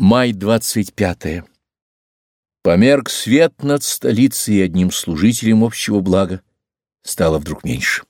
Май 25. -е. Померк свет над столицей, и одним служителем общего блага стало вдруг меньше.